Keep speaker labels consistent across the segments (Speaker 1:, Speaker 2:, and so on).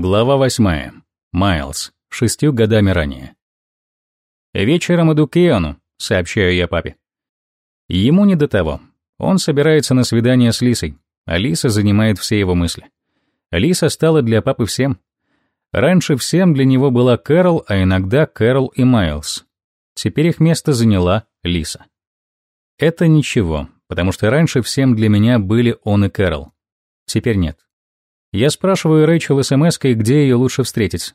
Speaker 1: Глава восьмая. Майлз. Шестью годами ранее. «Вечером иду к Иону», — сообщаю я папе. Ему не до того. Он собирается на свидание с Лисой, а Лиса занимает все его мысли. Лиса стала для папы всем. Раньше всем для него была Кэрол, а иногда Кэрол и Майлз. Теперь их место заняла Лиса. Это ничего, потому что раньше всем для меня были он и Кэрол. Теперь нет. Я спрашиваю Рэйчел смс-кой, где ее лучше встретить.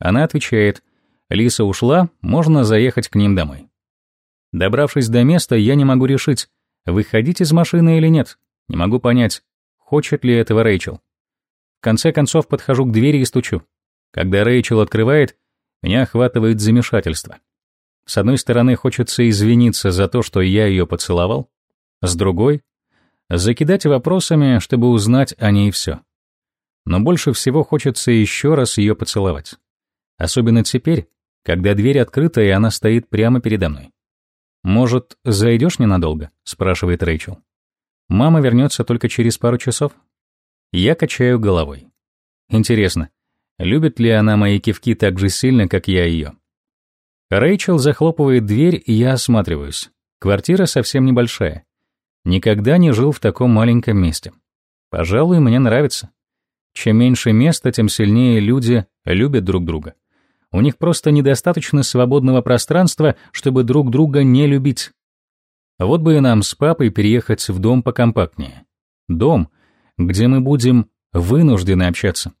Speaker 1: Она отвечает, Лиса ушла, можно заехать к ним домой. Добравшись до места, я не могу решить, выходить из машины или нет. Не могу понять, хочет ли этого Рэйчел. В конце концов подхожу к двери и стучу. Когда Рэйчел открывает, меня охватывает замешательство. С одной стороны, хочется извиниться за то, что я ее поцеловал, с другой — закидать вопросами, чтобы узнать о ней все но больше всего хочется еще раз ее поцеловать. Особенно теперь, когда дверь открыта и она стоит прямо передо мной. «Может, зайдешь ненадолго?» — спрашивает Рэйчел. «Мама вернется только через пару часов?» Я качаю головой. Интересно, любит ли она мои кивки так же сильно, как я ее? Рэйчел захлопывает дверь, и я осматриваюсь. Квартира совсем небольшая. Никогда не жил в таком маленьком месте. Пожалуй, мне нравится. Чем меньше места, тем сильнее люди любят друг друга. У них просто недостаточно свободного пространства, чтобы друг друга не любить. Вот бы и нам с папой переехать в дом покомпактнее. Дом, где мы будем вынуждены общаться.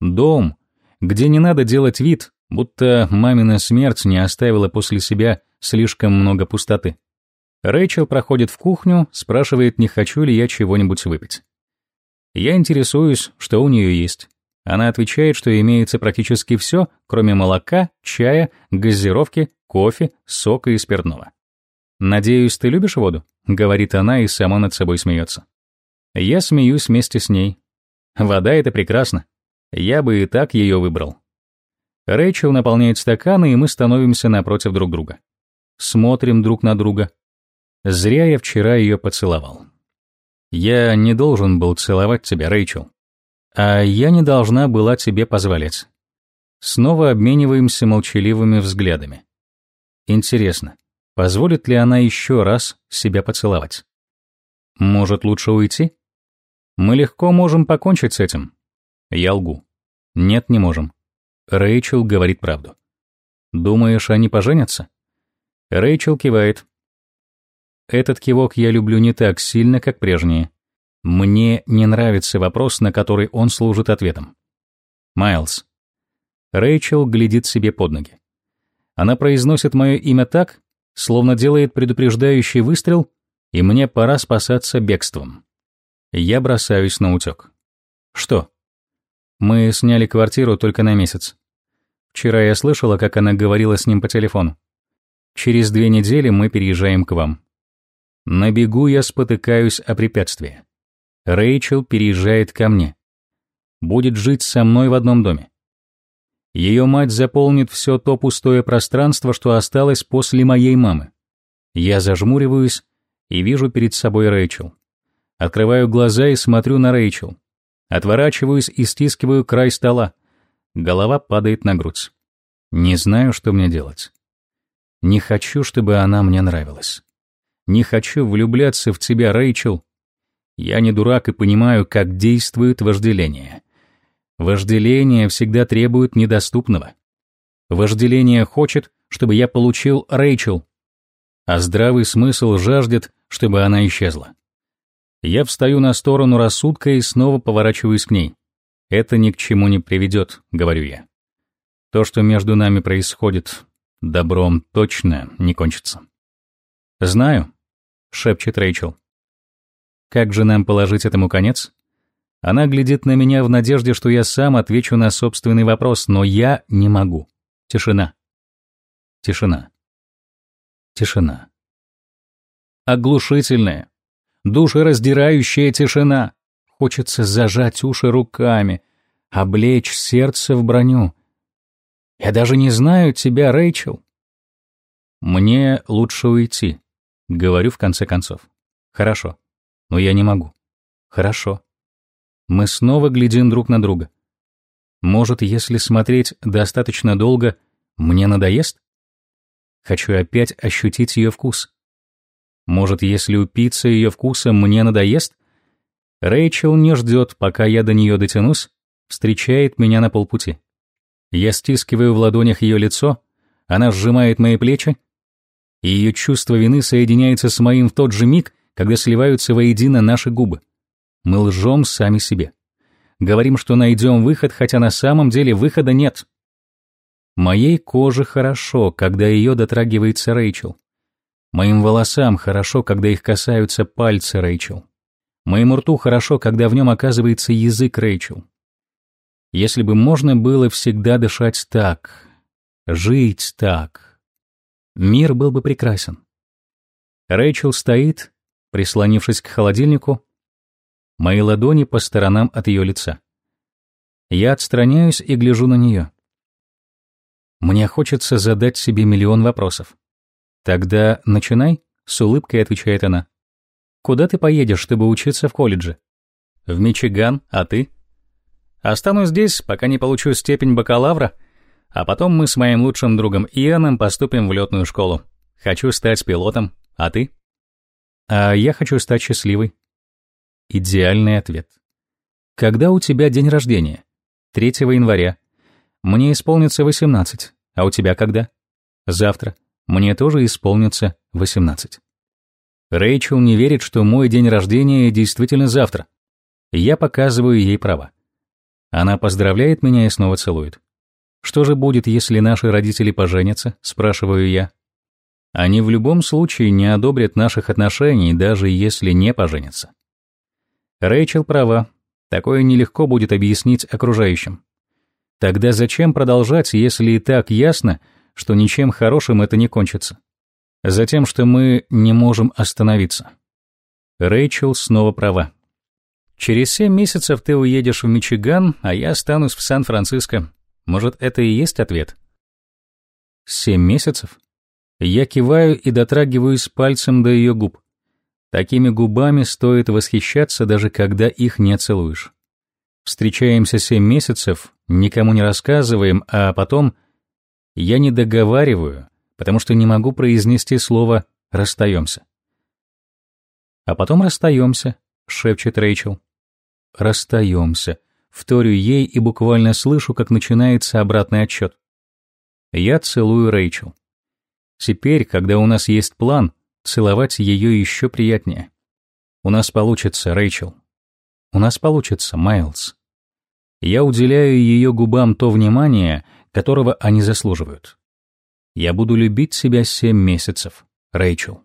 Speaker 1: Дом, где не надо делать вид, будто мамина смерть не оставила после себя слишком много пустоты. Рэйчел проходит в кухню, спрашивает, не хочу ли я чего-нибудь выпить. Я интересуюсь, что у нее есть. Она отвечает, что имеется практически все, кроме молока, чая, газировки, кофе, сока и спиртного. «Надеюсь, ты любишь воду?» — говорит она и сама над собой смеется. Я смеюсь вместе с ней. Вода — это прекрасно. Я бы и так ее выбрал. Рэйчел наполняет стаканы, и мы становимся напротив друг друга. Смотрим друг на друга. Зря я вчера ее поцеловал. Я не должен был целовать тебя, Рэйчел. А я не должна была тебе позволять. Снова обмениваемся молчаливыми взглядами. Интересно, позволит ли она еще раз себя поцеловать? Может, лучше уйти? Мы легко можем покончить с этим. Я лгу. Нет, не можем. Рэйчел говорит правду. Думаешь, они поженятся? Рэйчел кивает. Этот кивок я люблю не так сильно, как прежние. Мне не нравится вопрос, на который он служит ответом. Майлз. Рэйчел глядит себе под ноги. Она произносит мое имя так, словно делает предупреждающий выстрел, и мне пора спасаться бегством. Я бросаюсь на утек. Что? Мы сняли квартиру только на месяц. Вчера я слышала, как она говорила с ним по телефону. Через две недели мы переезжаем к вам. На бегу я спотыкаюсь о препятствие. Рэйчел переезжает ко мне. Будет жить со мной в одном доме. Ее мать заполнит все то пустое пространство, что осталось после моей мамы. Я зажмуриваюсь и вижу перед собой Рэйчел. Открываю глаза и смотрю на Рэйчел. Отворачиваюсь и стискиваю край стола. Голова падает на грудь. Не знаю, что мне делать. Не хочу, чтобы она мне нравилась. Не хочу влюбляться в тебя, Рэйчел. Я не дурак и понимаю, как действует вожделение. Вожделение всегда требует недоступного. Вожделение хочет, чтобы я получил Рэйчел, а здравый смысл жаждет, чтобы она исчезла. Я встаю на сторону рассудка и снова поворачиваюсь к ней. Это ни к чему не приведет, говорю я. То, что между нами происходит, добром точно не кончится. Знаю, шепчет Рэйчел. Как же нам положить этому конец? Она глядит на меня в надежде, что я сам отвечу на собственный вопрос, но я не могу. Тишина. Тишина. Тишина. Оглушительная, душераздирающая тишина. Хочется зажать уши руками, облечь сердце в броню. Я даже не знаю тебя, Рэйчел. Мне лучше уйти. Говорю в конце концов. Хорошо. Но я не могу. Хорошо. Мы снова глядим друг на друга. Может, если смотреть достаточно долго, мне надоест? Хочу опять ощутить ее вкус. Может, если упиться ее вкусом, мне надоест? Рэйчел не ждет, пока я до нее дотянусь, встречает меня на полпути. Я стискиваю в ладонях ее лицо, она сжимает мои плечи, и ее чувство вины соединяется с моим в тот же миг, когда сливаются воедино наши губы. Мы лжем сами себе. Говорим, что найдем выход, хотя на самом деле выхода нет. Моей коже хорошо, когда ее дотрагивается Рэйчел. Моим волосам хорошо, когда их касаются пальцы Рэйчел. Моему рту хорошо, когда в нем оказывается язык Рэйчел. Если бы можно было всегда дышать так, жить так, мир был бы прекрасен. Рэйчел стоит, прислонившись к холодильнику, мои ладони по сторонам от ее лица. Я отстраняюсь и гляжу на нее. Мне хочется задать себе миллион вопросов. Тогда начинай, с улыбкой отвечает она. Куда ты поедешь, чтобы учиться в колледже? В Мичиган, а ты? Останусь здесь, пока не получу степень бакалавра, а потом мы с моим лучшим другом Ианом поступим в летную школу. Хочу стать пилотом, а ты? А я хочу стать счастливой. Идеальный ответ. Когда у тебя день рождения? 3 января. Мне исполнится 18. А у тебя когда? Завтра. Мне тоже исполнится 18. Рэйчел не верит, что мой день рождения действительно завтра. Я показываю ей права. Она поздравляет меня и снова целует. Что же будет, если наши родители поженятся, спрашиваю я. Они в любом случае не одобрят наших отношений, даже если не поженятся. Рэйчел права, такое нелегко будет объяснить окружающим. Тогда зачем продолжать, если и так ясно, что ничем хорошим это не кончится? Затем, что мы не можем остановиться. Рэйчел снова права. Через семь месяцев ты уедешь в Мичиган, а я останусь в Сан-Франциско. Может, это и есть ответ? Семь месяцев? Я киваю и дотрагиваюсь пальцем до ее губ. Такими губами стоит восхищаться, даже когда их не целуешь. Встречаемся семь месяцев, никому не рассказываем, а потом я не договариваю, потому что не могу произнести слово «расстаемся». А потом расстаемся, шепчет Рэйчел. Расстаемся. Вторю ей и буквально слышу, как начинается обратный отсчет. Я целую Рэйчел. Теперь, когда у нас есть план, целовать ее еще приятнее. У нас получится, Рэйчел. У нас получится, Майлз. Я уделяю ее губам то внимание, которого они заслуживают. Я буду любить себя семь месяцев, Рэйчел.